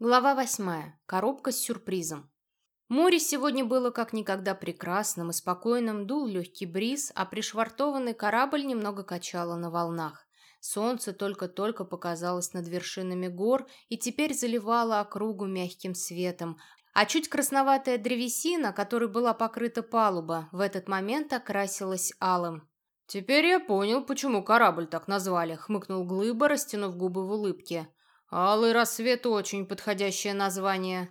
Глава восьмая. Коробка с сюрпризом. Море сегодня было как никогда прекрасным и спокойным, дул легкий бриз, а пришвартованный корабль немного качало на волнах. Солнце только-только показалось над вершинами гор и теперь заливало округу мягким светом, а чуть красноватая древесина, которой была покрыта палуба, в этот момент окрасилась алым. «Теперь я понял, почему корабль так назвали», — хмыкнул Глыба, растянув губы в улыбке. «Алый рассвет» — очень подходящее название.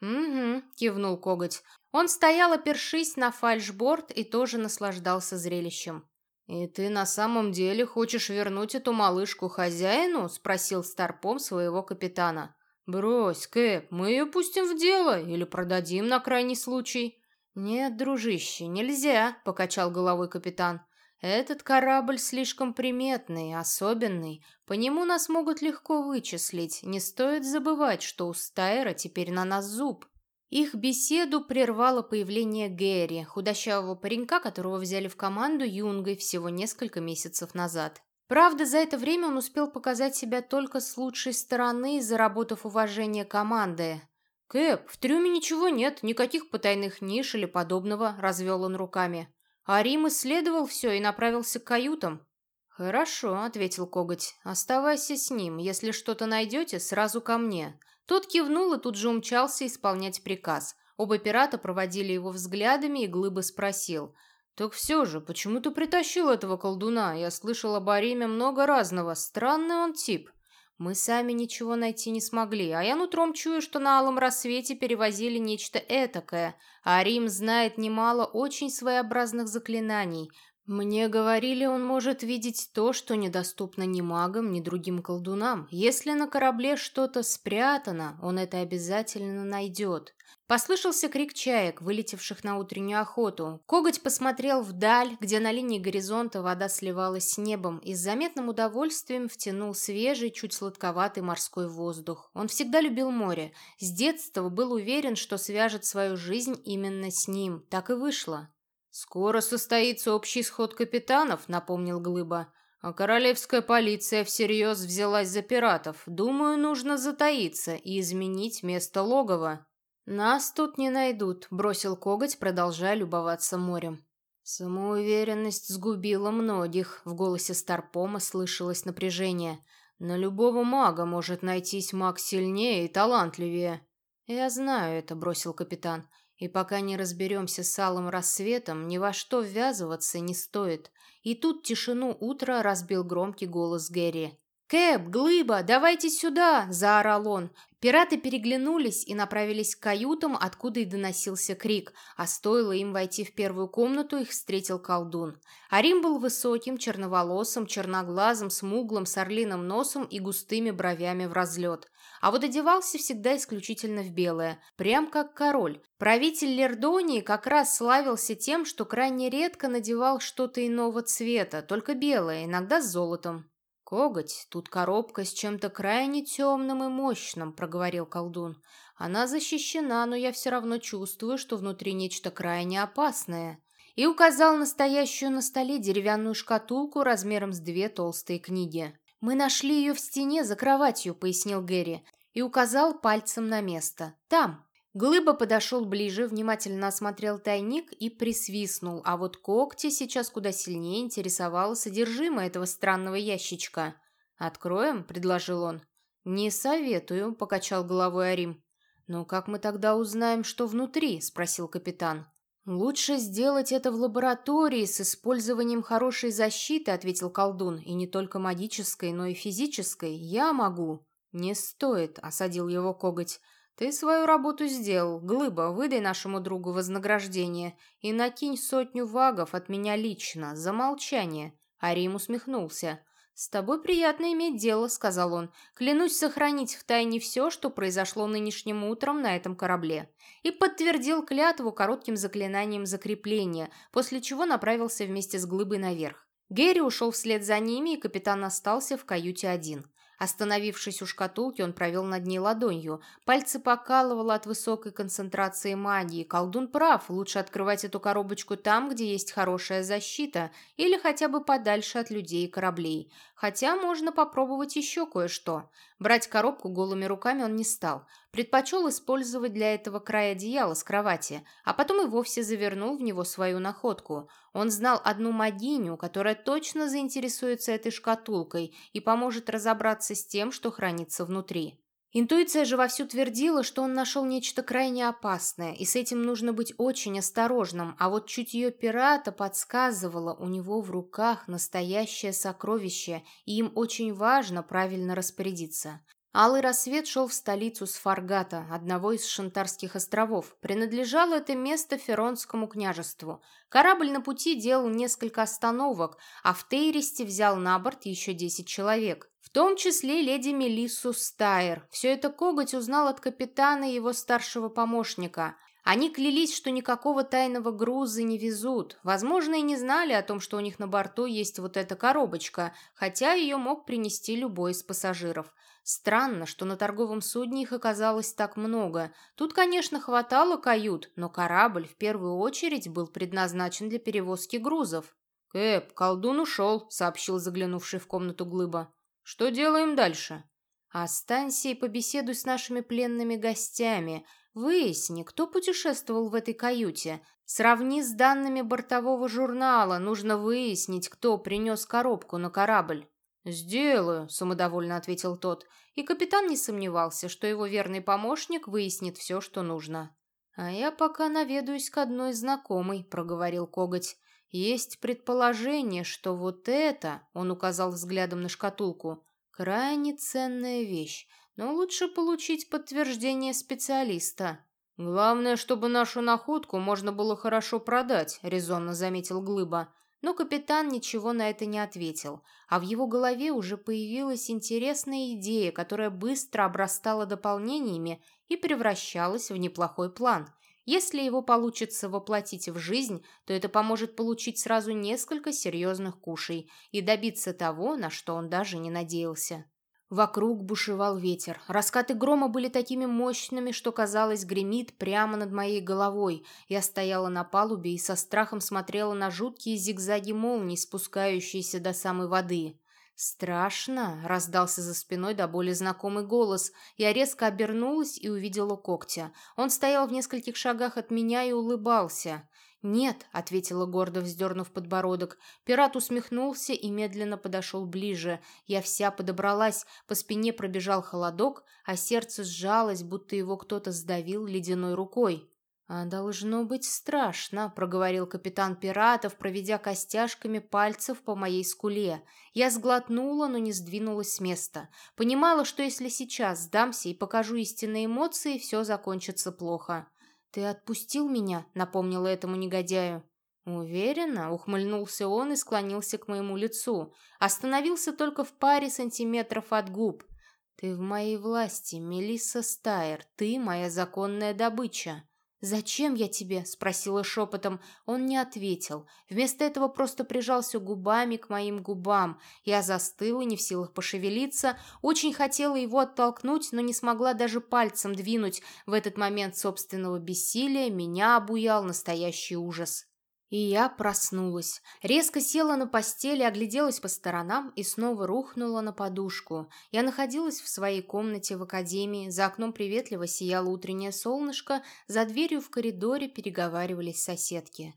«Угу», — кивнул коготь. Он стоял, опершись на фальшборд и тоже наслаждался зрелищем. «И ты на самом деле хочешь вернуть эту малышку хозяину?» — спросил Старпом своего капитана. «Брось, Кэп, мы ее пустим в дело или продадим на крайний случай». «Нет, дружище, нельзя», — покачал головой капитан. Этот корабль слишком приметный, особенный. По нему нас могут легко вычислить. Не стоит забывать, что у Стайра теперь на нас зуб. Их беседу прервало появление Гэри, худощавого паренька, которого взяли в команду юнгой всего несколько месяцев назад. Правда, за это время он успел показать себя только с лучшей стороны, заработав уважение команды. «Кэп, в трюме ничего нет, никаких потайных ниш или подобного», — развел он руками. А Рим исследовал все и направился к каютам. «Хорошо», — ответил коготь. «Оставайся с ним. Если что-то найдете, сразу ко мне». Тот кивнул и тут же умчался исполнять приказ. Оба пирата проводили его взглядами, и Глыба спросил. «Так все же, почему ты притащил этого колдуна? Я слышал об Ариме много разного. Странный он тип». Мы сами ничего найти не смогли, а я нутром чую, что на алом рассвете перевозили нечто этакое, а Рим знает немало очень своеобразных заклинаний. Мне говорили, он может видеть то, что недоступно ни магам, ни другим колдунам. Если на корабле что-то спрятано, он это обязательно найдет. Послышался крик чаек, вылетевших на утреннюю охоту. Коготь посмотрел вдаль, где на линии горизонта вода сливалась с небом, и с заметным удовольствием втянул свежий, чуть сладковатый морской воздух. Он всегда любил море. С детства был уверен, что свяжет свою жизнь именно с ним. Так и вышло. «Скоро состоится общий сход капитанов», — напомнил Глыба. «А королевская полиция всерьез взялась за пиратов. Думаю, нужно затаиться и изменить место логова». «Нас тут не найдут», — бросил коготь, продолжая любоваться морем. Самоуверенность сгубила многих, в голосе Старпома слышалось напряжение. На любого мага может найтись маг сильнее и талантливее. «Я знаю это», — бросил капитан. «И пока не разберемся с алым рассветом, ни во что ввязываться не стоит». И тут тишину утра разбил громкий голос Гэри. «Кэп, Глыба, давайте сюда!» – заорал он. Пираты переглянулись и направились к каютам, откуда и доносился крик, а стоило им войти в первую комнату, их встретил колдун. Арим был высоким, черноволосым, черноглазым, смуглым, с орлиным носом и густыми бровями в разлет. А вот одевался всегда исключительно в белое, прям как король. Правитель Лердонии как раз славился тем, что крайне редко надевал что-то иного цвета, только белое, иногда с золотом. «Коготь, тут коробка с чем-то крайне темным и мощным», — проговорил колдун. «Она защищена, но я все равно чувствую, что внутри нечто крайне опасное». И указал настоящую на столе деревянную шкатулку размером с две толстые книги. «Мы нашли ее в стене за кроватью», — пояснил Гэри, и указал пальцем на место. «Там». Глыба подошел ближе, внимательно осмотрел тайник и присвистнул, а вот когти сейчас куда сильнее интересовало содержимое этого странного ящичка. «Откроем?» – предложил он. «Не советую», – покачал головой Арим. «Но как мы тогда узнаем, что внутри?» – спросил капитан. «Лучше сделать это в лаборатории с использованием хорошей защиты», – ответил колдун. «И не только магической, но и физической. Я могу». «Не стоит», – осадил его коготь. «Ты свою работу сделал. Глыба, выдай нашему другу вознаграждение и накинь сотню вагов от меня лично, за молчание». Арим усмехнулся. «С тобой приятно иметь дело», — сказал он. «Клянусь сохранить в тайне все, что произошло нынешним утром на этом корабле». И подтвердил клятву коротким заклинанием закрепления, после чего направился вместе с глыбой наверх. Герри ушел вслед за ними, и капитан остался в каюте один. Остановившись у шкатулки, он провел над ней ладонью. Пальцы покалывало от высокой концентрации магии. Колдун прав, лучше открывать эту коробочку там, где есть хорошая защита, или хотя бы подальше от людей и кораблей. Хотя можно попробовать еще кое-что. Брать коробку голыми руками он не стал. Предпочел использовать для этого край одеяла с кровати, а потом и вовсе завернул в него свою находку. Он знал одну магиню, которая точно заинтересуется этой шкатулкой и поможет разобраться с тем, что хранится внутри. Интуиция же вовсю твердила, что он нашел нечто крайне опасное, и с этим нужно быть очень осторожным, а вот чутье пирата подсказывало, у него в руках настоящее сокровище, и им очень важно правильно распорядиться. Алый рассвет шел в столицу с Фаргата, одного из Шантарских островов. Принадлежало это место Феронскому княжеству. Корабль на пути делал несколько остановок, а в Тейресте взял на борт еще десять человек том числе леди Мелиссу Стайер. Все это Коготь узнал от капитана и его старшего помощника. Они клялись, что никакого тайного груза не везут. Возможно, и не знали о том, что у них на борту есть вот эта коробочка, хотя ее мог принести любой из пассажиров. Странно, что на торговом судне их оказалось так много. Тут, конечно, хватало кают, но корабль в первую очередь был предназначен для перевозки грузов. «Кэп, колдун ушел», — сообщил заглянувший в комнату Глыба. Что делаем дальше? Останься и побеседуй с нашими пленными гостями. Выясни, кто путешествовал в этой каюте. Сравни с данными бортового журнала. Нужно выяснить, кто принес коробку на корабль. «Сделаю», — самодовольно ответил тот, и капитан не сомневался, что его верный помощник выяснит все, что нужно. «А я пока наведаюсь к одной знакомой», — проговорил коготь. Есть предположение, что вот это, он указал взглядом на шкатулку, крайне ценная вещь, но лучше получить подтверждение специалиста. Главное, чтобы нашу находку можно было хорошо продать, резонно заметил Глыба. Но капитан ничего на это не ответил, а в его голове уже появилась интересная идея, которая быстро обрастала дополнениями и превращалась в неплохой план – если его получится воплотить в жизнь, то это поможет получить сразу несколько серьезных кушей и добиться того, на что он даже не надеялся. Вокруг бушевал ветер. Раскаты грома были такими мощными, что, казалось, гремит прямо над моей головой. Я стояла на палубе и со страхом смотрела на жуткие зигзаги молний, спускающиеся до самой воды. «Страшно!» — раздался за спиной до боли знакомый голос. Я резко обернулась и увидела когтя. Он стоял в нескольких шагах от меня и улыбался. «Нет», — ответила гордо, вздернув подбородок. Пират усмехнулся и медленно подошел ближе. Я вся подобралась, по спине пробежал холодок, а сердце сжалось, будто его кто-то сдавил ледяной рукой. «А должно быть страшно», — проговорил капитан пиратов, проведя костяшками пальцев по моей скуле. Я сглотнула, но не сдвинулась с места. Понимала, что если сейчас сдамся и покажу истинные эмоции, все закончится плохо. «Ты отпустил меня?» — напомнила этому негодяю. Уверенно ухмыльнулся он и склонился к моему лицу. Остановился только в паре сантиметров от губ. «Ты в моей власти, Мелисса Стайер. Ты моя законная добыча». «Зачем я тебе?» – спросила шепотом. Он не ответил. Вместо этого просто прижался губами к моим губам. Я застыла, не в силах пошевелиться. Очень хотела его оттолкнуть, но не смогла даже пальцем двинуть. В этот момент собственного бессилия меня обуял настоящий ужас. И я проснулась. Резко села на постели, огляделась по сторонам и снова рухнула на подушку. Я находилась в своей комнате в академии, за окном приветливо сияло утреннее солнышко, за дверью в коридоре переговаривались соседки.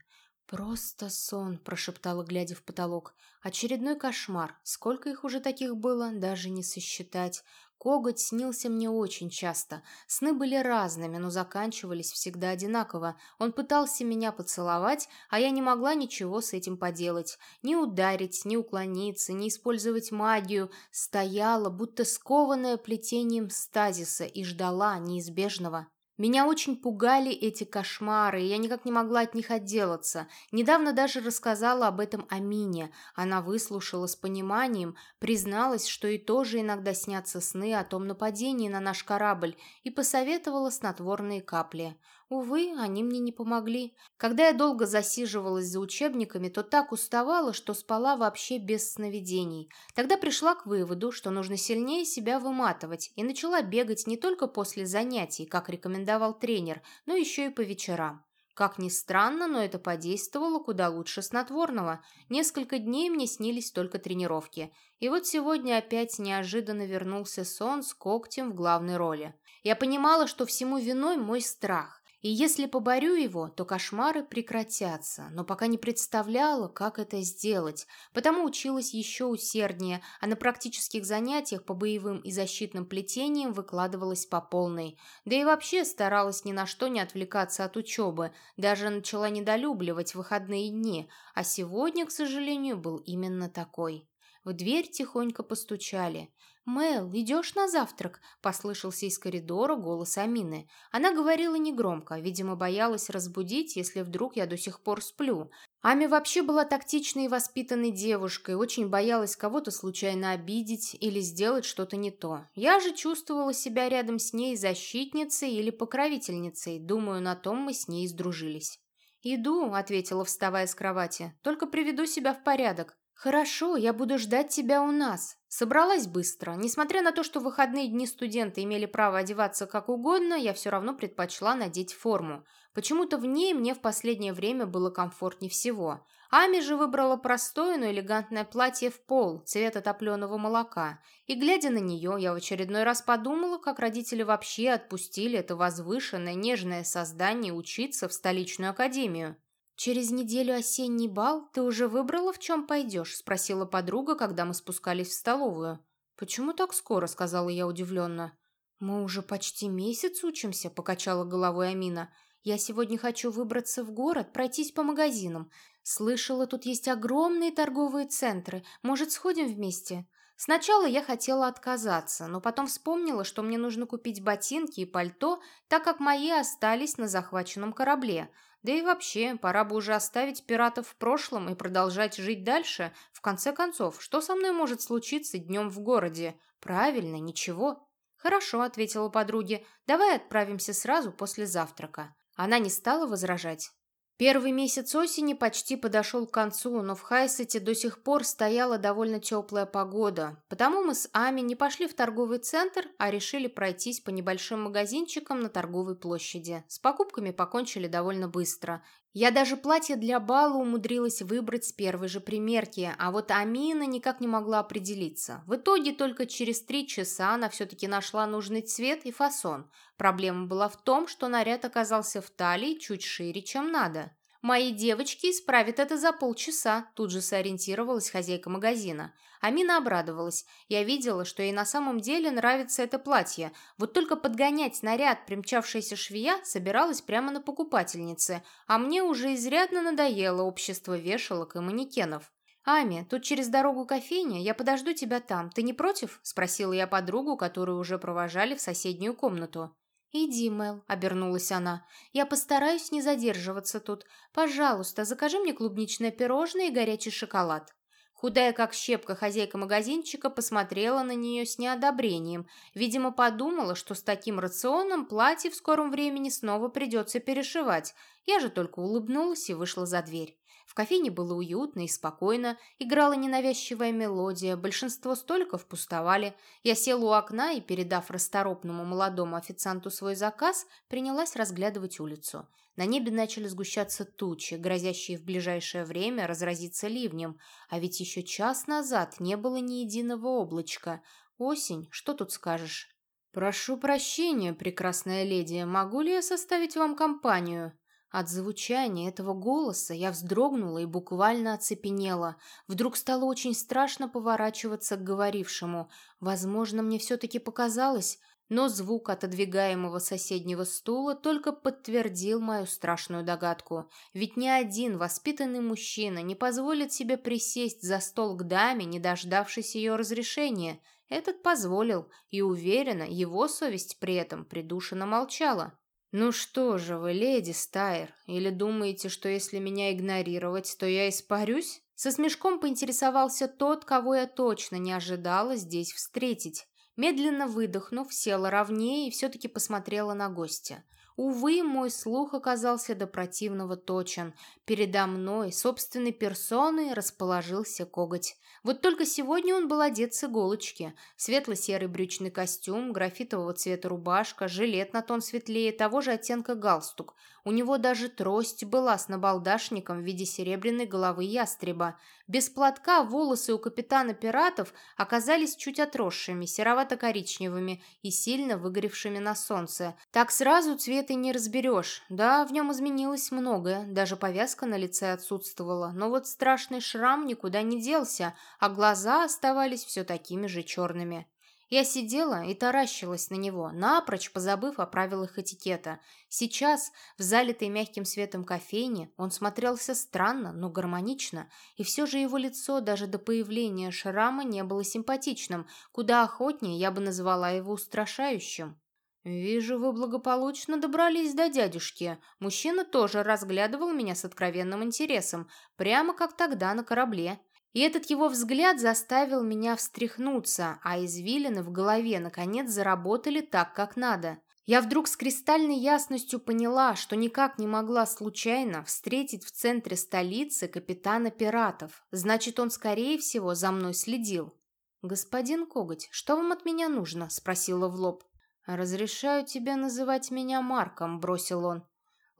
«Просто сон», – прошептала, глядя в потолок. «Очередной кошмар. Сколько их уже таких было, даже не сосчитать. Коготь снился мне очень часто. Сны были разными, но заканчивались всегда одинаково. Он пытался меня поцеловать, а я не могла ничего с этим поделать. Ни ударить, ни уклониться, ни использовать магию. Стояла, будто скованная плетением стазиса, и ждала неизбежного. Меня очень пугали эти кошмары, и я никак не могла от них отделаться. Недавно даже рассказала об этом Амине. Она выслушала с пониманием, призналась, что и тоже иногда снятся сны о том нападении на наш корабль, и посоветовала снотворные капли. Увы, они мне не помогли. Когда я долго засиживалась за учебниками, то так уставала, что спала вообще без сновидений. Тогда пришла к выводу, что нужно сильнее себя выматывать, и начала бегать не только после занятий, как рекомендовал тренер, но еще и по вечерам. Как ни странно, но это подействовало куда лучше снотворного. Несколько дней мне снились только тренировки. И вот сегодня опять неожиданно вернулся сон с когтем в главной роли. Я понимала, что всему виной мой страх. И если поборю его, то кошмары прекратятся, но пока не представляла, как это сделать, потому училась еще усерднее, а на практических занятиях по боевым и защитным плетениям выкладывалась по полной. Да и вообще старалась ни на что не отвлекаться от учебы, даже начала недолюбливать выходные дни, а сегодня, к сожалению, был именно такой. В дверь тихонько постучали. «Мэл, идешь на завтрак?» – послышался из коридора голос Амины. Она говорила негромко, видимо, боялась разбудить, если вдруг я до сих пор сплю. Ами вообще была тактичной и воспитанной девушкой, очень боялась кого-то случайно обидеть или сделать что-то не то. Я же чувствовала себя рядом с ней защитницей или покровительницей, думаю, на том мы с ней сдружились. «Иду», — ответила, вставая с кровати, — «только приведу себя в порядок». «Хорошо, я буду ждать тебя у нас». Собралась быстро. Несмотря на то, что в выходные дни студенты имели право одеваться как угодно, я все равно предпочла надеть форму. Почему-то в ней мне в последнее время было комфортнее всего. Ами же выбрала простое, но элегантное платье в пол, цвета топленого молока. И, глядя на нее, я в очередной раз подумала, как родители вообще отпустили это возвышенное, нежное создание учиться в столичную академию. «Через неделю осенний бал ты уже выбрала, в чем пойдешь?» – спросила подруга, когда мы спускались в столовую. «Почему так скоро?» – сказала я удивленно. «Мы уже почти месяц учимся», – покачала головой Амина. «Я сегодня хочу выбраться в город, пройтись по магазинам. Слышала, тут есть огромные торговые центры. Может, сходим вместе?» Сначала я хотела отказаться, но потом вспомнила, что мне нужно купить ботинки и пальто, так как мои остались на захваченном корабле – да и вообще, пора бы уже оставить пиратов в прошлом и продолжать жить дальше. В конце концов, что со мной может случиться днем в городе? Правильно, ничего. Хорошо, ответила подруге. Давай отправимся сразу после завтрака. Она не стала возражать. Первый месяц осени почти подошел к концу, но в Хайсете до сих пор стояла довольно теплая погода, потому мы с Ами не пошли в торговый центр, а решили пройтись по небольшим магазинчикам на торговой площади. С покупками покончили довольно быстро. Я даже платье для бала умудрилась выбрать с первой же примерки, а вот Амина никак не могла определиться. В итоге только через три часа она все-таки нашла нужный цвет и фасон. Проблема была в том, что наряд оказался в талии чуть шире, чем надо. «Мои девочки исправят это за полчаса», – тут же сориентировалась хозяйка магазина. Амина обрадовалась. Я видела, что ей на самом деле нравится это платье. Вот только подгонять наряд примчавшаяся швея собиралась прямо на покупательнице, а мне уже изрядно надоело общество вешалок и манекенов. «Ами, тут через дорогу кофейня, я подожду тебя там. Ты не против?» – спросила я подругу, которую уже провожали в соседнюю комнату. «Иди, Мел», — обернулась она. «Я постараюсь не задерживаться тут. Пожалуйста, закажи мне клубничное пирожное и горячий шоколад». Худая как щепка хозяйка магазинчика посмотрела на нее с неодобрением. Видимо, подумала, что с таким рационом платье в скором времени снова придется перешивать. Я же только улыбнулась и вышла за дверь. В кофейне было уютно и спокойно, играла ненавязчивая мелодия, большинство столиков пустовали. Я села у окна и, передав расторопному молодому официанту свой заказ, принялась разглядывать улицу. На небе начали сгущаться тучи, грозящие в ближайшее время разразиться ливнем, а ведь еще час назад не было ни единого облачка. Осень, что тут скажешь? «Прошу прощения, прекрасная леди, могу ли я составить вам компанию?» От звучания этого голоса я вздрогнула и буквально оцепенела. Вдруг стало очень страшно поворачиваться к говорившему. Возможно, мне все-таки показалось, но звук отодвигаемого соседнего стула только подтвердил мою страшную догадку. Ведь ни один воспитанный мужчина не позволит себе присесть за стол к даме, не дождавшись ее разрешения. Этот позволил, и уверена, его совесть при этом придушенно молчала. «Ну что же вы, леди Стайр, или думаете, что если меня игнорировать, то я испарюсь?» Со смешком поинтересовался тот, кого я точно не ожидала здесь встретить. Медленно выдохнув, села ровнее и все-таки посмотрела на гостя. Увы, мой слух оказался до противного точен. Передо мной, собственной персоной, расположился коготь. Вот только сегодня он был одет с иголочки. Светло-серый брючный костюм, графитового цвета рубашка, жилет на тон светлее, того же оттенка галстук. У него даже трость была с набалдашником в виде серебряной головы ястреба. Без платка волосы у капитана пиратов оказались чуть отросшими, серовато-коричневыми и сильно выгоревшими на солнце. Так сразу цвет и не разберешь. Да, в нем изменилось многое, даже повязка на лице отсутствовала, но вот страшный шрам никуда не делся, а глаза оставались все такими же черными. Я сидела и таращилась на него, напрочь позабыв о правилах этикета. Сейчас, в залитой мягким светом кофейне, он смотрелся странно, но гармонично, и все же его лицо даже до появления шрама не было симпатичным, куда охотнее я бы назвала его устрашающим. «Вижу, вы благополучно добрались до дядюшки. Мужчина тоже разглядывал меня с откровенным интересом, прямо как тогда на корабле. И этот его взгляд заставил меня встряхнуться, а извилины в голове наконец заработали так, как надо. Я вдруг с кристальной ясностью поняла, что никак не могла случайно встретить в центре столицы капитана пиратов. Значит, он, скорее всего, за мной следил. «Господин Коготь, что вам от меня нужно?» – спросила в лоб. «Разрешаю тебе называть меня Марком», – бросил он.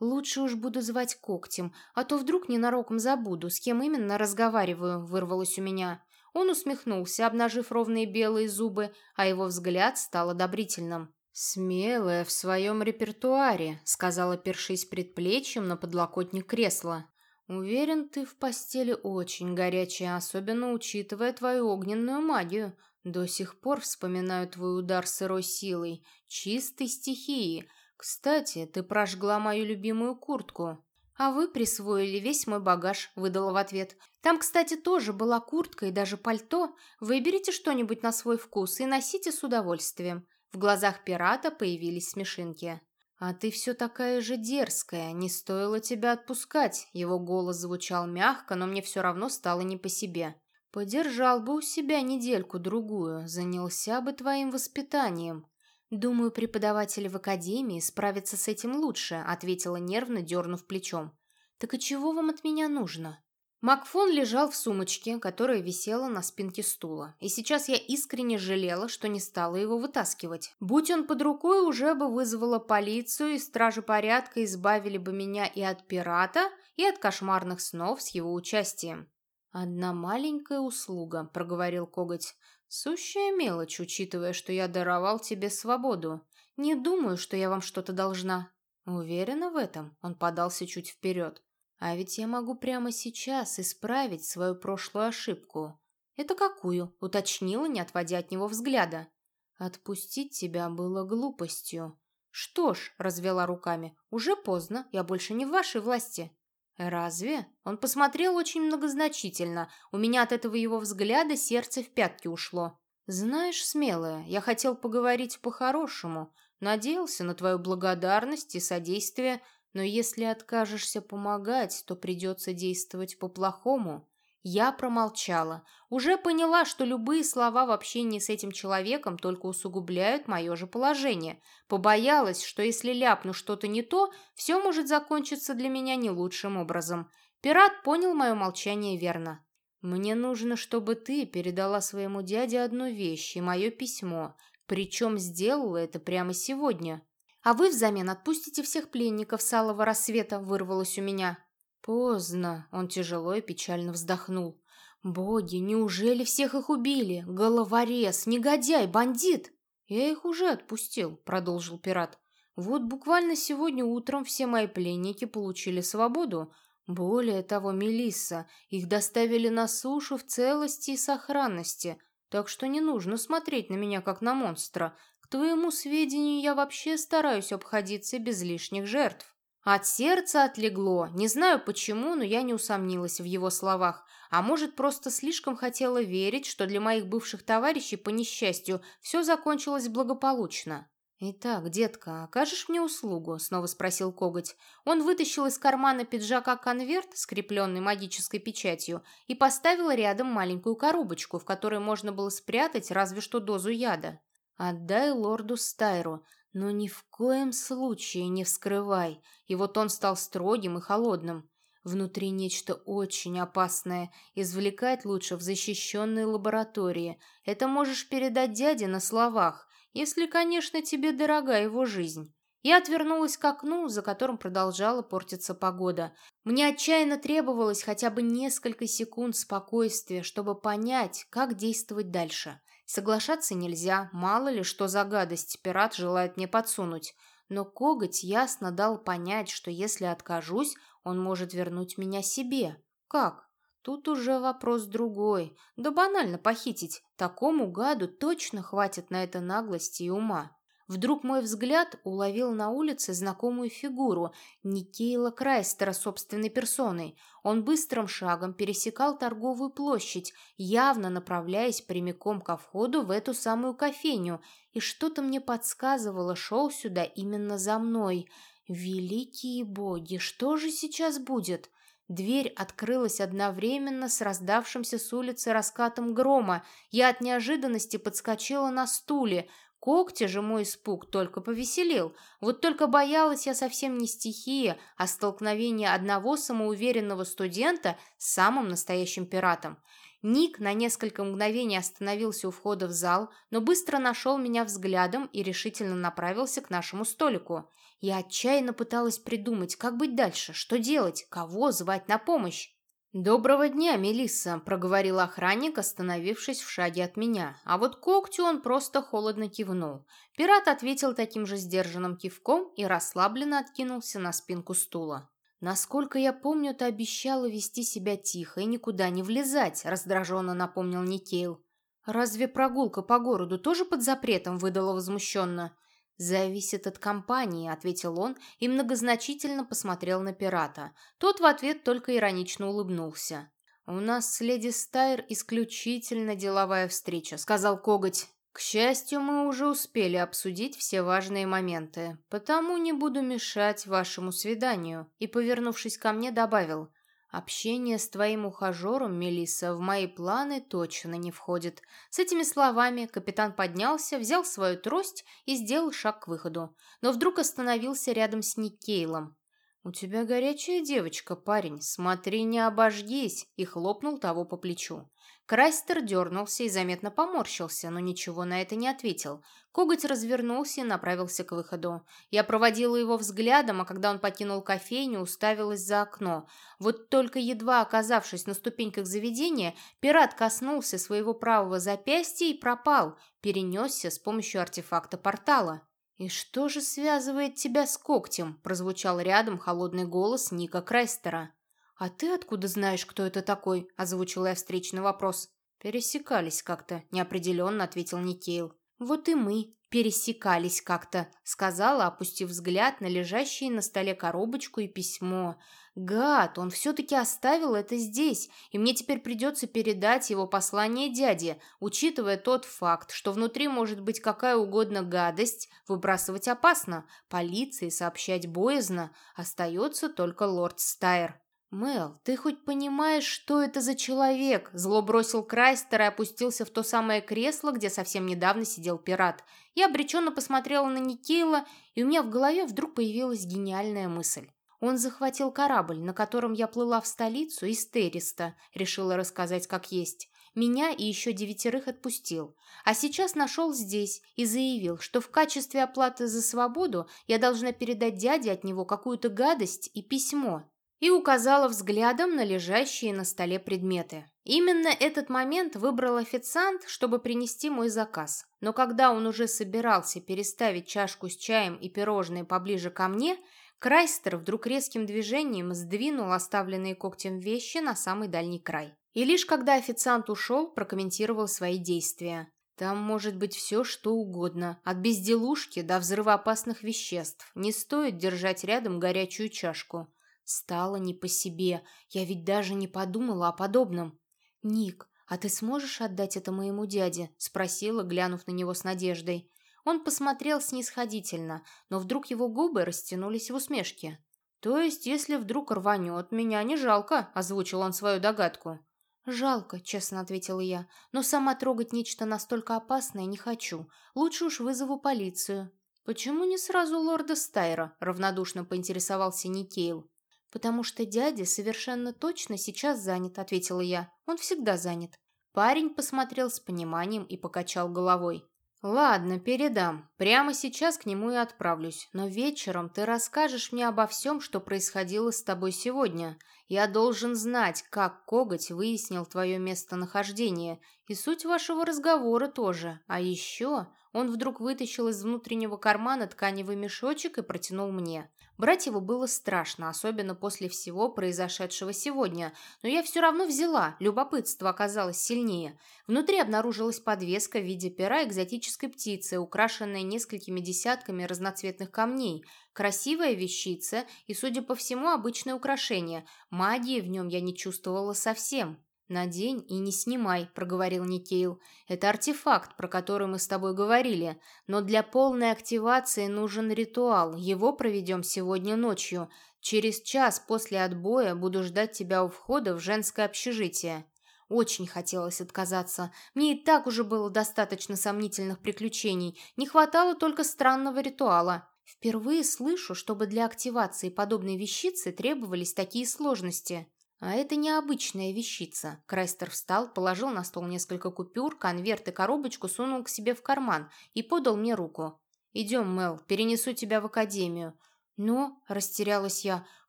«Лучше уж буду звать когтем, а то вдруг ненароком забуду, с кем именно разговариваю», — вырвалось у меня. Он усмехнулся, обнажив ровные белые зубы, а его взгляд стал одобрительным. «Смелая в своем репертуаре», — сказала, першись предплечьем на подлокотник кресла. «Уверен, ты в постели очень горячая, особенно учитывая твою огненную магию. До сих пор вспоминаю твой удар сырой силой, чистой стихии, «Кстати, ты прожгла мою любимую куртку». «А вы присвоили весь мой багаж», — выдала в ответ. «Там, кстати, тоже была куртка и даже пальто. Выберите что-нибудь на свой вкус и носите с удовольствием». В глазах пирата появились смешинки. «А ты все такая же дерзкая, не стоило тебя отпускать». Его голос звучал мягко, но мне все равно стало не по себе. «Подержал бы у себя недельку-другую, занялся бы твоим воспитанием». «Думаю, преподаватели в академии справятся с этим лучше», ответила нервно, дернув плечом. «Так и чего вам от меня нужно?» Макфон лежал в сумочке, которая висела на спинке стула, и сейчас я искренне жалела, что не стала его вытаскивать. Будь он под рукой, уже бы вызвала полицию, и стражи порядка избавили бы меня и от пирата, и от кошмарных снов с его участием. «Одна маленькая услуга», — проговорил коготь. «Сущая мелочь, учитывая, что я даровал тебе свободу. Не думаю, что я вам что-то должна». «Уверена в этом?» — он подался чуть вперед. «А ведь я могу прямо сейчас исправить свою прошлую ошибку». «Это какую?» — уточнила, не отводя от него взгляда. «Отпустить тебя было глупостью». «Что ж», — развела руками, — «уже поздно, я больше не в вашей власти». «Разве?» Он посмотрел очень многозначительно. У меня от этого его взгляда сердце в пятки ушло. «Знаешь, смелая, я хотел поговорить по-хорошему. Надеялся на твою благодарность и содействие, но если откажешься помогать, то придется действовать по-плохому. Я промолчала. Уже поняла, что любые слова в общении с этим человеком только усугубляют мое же положение. Побоялась, что если ляпну что-то не то, все может закончиться для меня не лучшим образом. Пират понял мое молчание верно. «Мне нужно, чтобы ты передала своему дяде одну вещь и мое письмо, причем сделала это прямо сегодня. А вы взамен отпустите всех пленников с алого рассвета», вырвалось у меня. Поздно, он тяжело и печально вздохнул. Боги, неужели всех их убили? Головорез, негодяй, бандит! Я их уже отпустил, продолжил пират. Вот буквально сегодня утром все мои пленники получили свободу. Более того, Мелисса, их доставили на сушу в целости и сохранности, так что не нужно смотреть на меня как на монстра. К твоему сведению, я вообще стараюсь обходиться без лишних жертв. От сердца отлегло. Не знаю почему, но я не усомнилась в его словах. А может, просто слишком хотела верить, что для моих бывших товарищей, по несчастью, все закончилось благополучно. «Итак, детка, окажешь мне услугу?» — снова спросил коготь. Он вытащил из кармана пиджака конверт, скрепленный магической печатью, и поставил рядом маленькую коробочку, в которой можно было спрятать разве что дозу яда. «Отдай лорду Стайру. Но ни в коем случае не вскрывай. И вот он стал строгим и холодным. Внутри нечто очень опасное. Извлекать лучше в защищенной лаборатории. Это можешь передать дяде на словах, если, конечно, тебе дорога его жизнь. Я отвернулась к окну, за которым продолжала портиться погода. Мне отчаянно требовалось хотя бы несколько секунд спокойствия, чтобы понять, как действовать дальше. Соглашаться нельзя, мало ли что за гадость пират желает мне подсунуть. Но коготь ясно дал понять, что если откажусь, он может вернуть меня себе. Как? Тут уже вопрос другой. Да банально похитить. Такому гаду точно хватит на это наглости и ума. Вдруг мой взгляд уловил на улице знакомую фигуру Никейла Крайстера собственной персоной. Он быстрым шагом пересекал торговую площадь, явно направляясь прямиком ко входу в эту самую кофейню, и что-то мне подсказывало, шел сюда именно за мной. Великие боги, что же сейчас будет? Дверь открылась одновременно с раздавшимся с улицы раскатом грома. Я от неожиданности подскочила на стуле. Когти же мой испуг только повеселил. Вот только боялась я совсем не стихии, а столкновения одного самоуверенного студента с самым настоящим пиратом. Ник на несколько мгновений остановился у входа в зал, но быстро нашел меня взглядом и решительно направился к нашему столику. Я отчаянно пыталась придумать, как быть дальше, что делать, кого звать на помощь. «Доброго дня, Мелисса», — проговорил охранник, остановившись в шаге от меня. А вот когтю он просто холодно кивнул. Пират ответил таким же сдержанным кивком и расслабленно откинулся на спинку стула. «Насколько я помню, ты обещала вести себя тихо и никуда не влезать», — раздраженно напомнил Никейл. «Разве прогулка по городу тоже под запретом?» — выдала возмущенно. «Зависит от компании», — ответил он и многозначительно посмотрел на пирата. Тот в ответ только иронично улыбнулся. «У нас с леди Стайр исключительно деловая встреча», — сказал Коготь. «К счастью, мы уже успели обсудить все важные моменты, потому не буду мешать вашему свиданию», и, повернувшись ко мне, добавил. Общение с твоим ухажером, Мелисса, в мои планы точно не входит. С этими словами капитан поднялся, взял свою трость и сделал шаг к выходу. Но вдруг остановился рядом с Никейлом. «У тебя горячая девочка, парень, смотри, не обожгись!» и хлопнул того по плечу. Крайстер дернулся и заметно поморщился, но ничего на это не ответил. Коготь развернулся и направился к выходу. Я проводила его взглядом, а когда он покинул кофейню, уставилась за окно. Вот только едва оказавшись на ступеньках заведения, пират коснулся своего правого запястья и пропал, перенесся с помощью артефакта портала. «И что же связывает тебя с когтем?» – прозвучал рядом холодный голос Ника Крайстера. «А ты откуда знаешь, кто это такой?» – озвучила я встречный вопрос. «Пересекались как-то», – неопределенно ответил Никейл. «Вот и мы пересекались как-то», — сказала, опустив взгляд на лежащие на столе коробочку и письмо. «Гад, он все-таки оставил это здесь, и мне теперь придется передать его послание дяде, учитывая тот факт, что внутри может быть какая угодно гадость, выбрасывать опасно, полиции сообщать боязно, остается только лорд Стайр». «Мел, ты хоть понимаешь, что это за человек?» Зло бросил Крайстер и опустился в то самое кресло, где совсем недавно сидел пират. Я обреченно посмотрела на Никейла, и у меня в голове вдруг появилась гениальная мысль. Он захватил корабль, на котором я плыла в столицу из Терриста, решила рассказать как есть. Меня и еще девятерых отпустил. А сейчас нашел здесь и заявил, что в качестве оплаты за свободу я должна передать дяде от него какую-то гадость и письмо и указала взглядом на лежащие на столе предметы. Именно этот момент выбрал официант, чтобы принести мой заказ. Но когда он уже собирался переставить чашку с чаем и пирожные поближе ко мне, Крайстер вдруг резким движением сдвинул оставленные когтем вещи на самый дальний край. И лишь когда официант ушел, прокомментировал свои действия. Там может быть все, что угодно, от безделушки до взрывоопасных веществ. Не стоит держать рядом горячую чашку. Стало не по себе. Я ведь даже не подумала о подобном. «Ник, а ты сможешь отдать это моему дяде?» — спросила, глянув на него с надеждой. Он посмотрел снисходительно, но вдруг его губы растянулись в усмешке. «То есть, если вдруг рванет, меня не жалко?» — озвучил он свою догадку. «Жалко», — честно ответила я, «но сама трогать нечто настолько опасное не хочу. Лучше уж вызову полицию». «Почему не сразу лорда Стайра?» — равнодушно поинтересовался Никейл. «Потому что дядя совершенно точно сейчас занят», — ответила я. «Он всегда занят». Парень посмотрел с пониманием и покачал головой. «Ладно, передам. Прямо сейчас к нему и отправлюсь. Но вечером ты расскажешь мне обо всем, что происходило с тобой сегодня. Я должен знать, как коготь выяснил твое местонахождение, и суть вашего разговора тоже. А еще он вдруг вытащил из внутреннего кармана тканевый мешочек и протянул мне. Брать его было страшно, особенно после всего произошедшего сегодня, но я все равно взяла, любопытство оказалось сильнее. Внутри обнаружилась подвеска в виде пера экзотической птицы, украшенная несколькими десятками разноцветных камней, красивая вещица и, судя по всему, обычное украшение. Магии в нем я не чувствовала совсем. «Надень и не снимай», — проговорил Никейл. «Это артефакт, про который мы с тобой говорили. Но для полной активации нужен ритуал. Его проведем сегодня ночью. Через час после отбоя буду ждать тебя у входа в женское общежитие». Очень хотелось отказаться. Мне и так уже было достаточно сомнительных приключений. Не хватало только странного ритуала. Впервые слышу, чтобы для активации подобной вещицы требовались такие сложности. А это необычная вещица. Крайстер встал, положил на стол несколько купюр, конверт и коробочку сунул к себе в карман и подал мне руку. «Идем, Мел, перенесу тебя в академию». «Но», — растерялась я, —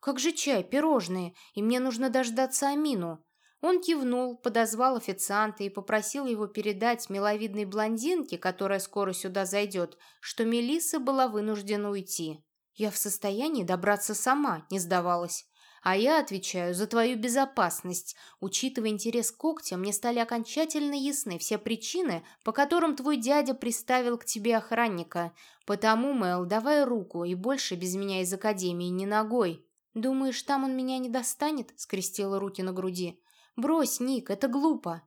«как же чай, пирожные, и мне нужно дождаться Амину». Он кивнул, подозвал официанта и попросил его передать миловидной блондинке, которая скоро сюда зайдет, что Мелисса была вынуждена уйти. «Я в состоянии добраться сама», — не сдавалась. А я отвечаю за твою безопасность. Учитывая интерес когтя, мне стали окончательно ясны все причины, по которым твой дядя приставил к тебе охранника. Потому, Мэл, давай руку, и больше без меня из академии ни ногой. Думаешь, там он меня не достанет? Скрестила руки на груди. Брось, Ник, это глупо.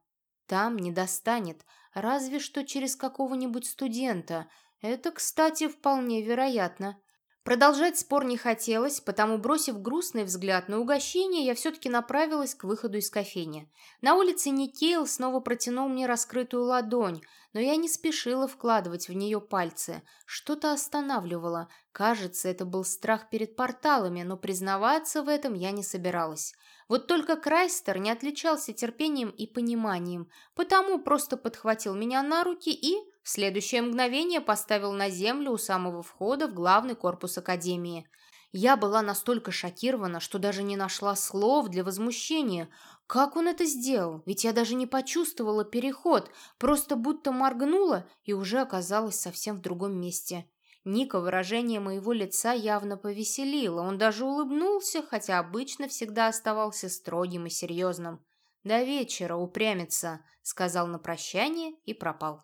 Там не достанет, разве что через какого-нибудь студента. Это, кстати, вполне вероятно. Продолжать спор не хотелось, потому, бросив грустный взгляд на угощение, я все-таки направилась к выходу из кофейни. На улице Никейл снова протянул мне раскрытую ладонь, но я не спешила вкладывать в нее пальцы. Что-то останавливало. Кажется, это был страх перед порталами, но признаваться в этом я не собиралась. Вот только Крайстер не отличался терпением и пониманием, потому просто подхватил меня на руки и в следующее мгновение поставил на землю у самого входа в главный корпус Академии. Я была настолько шокирована, что даже не нашла слов для возмущения. Как он это сделал? Ведь я даже не почувствовала переход, просто будто моргнула и уже оказалась совсем в другом месте. Ника выражение моего лица явно повеселило. Он даже улыбнулся, хотя обычно всегда оставался строгим и серьезным. «До вечера упрямится», — сказал на прощание и пропал.